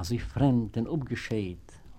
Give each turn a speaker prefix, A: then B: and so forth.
A: als ich fremd und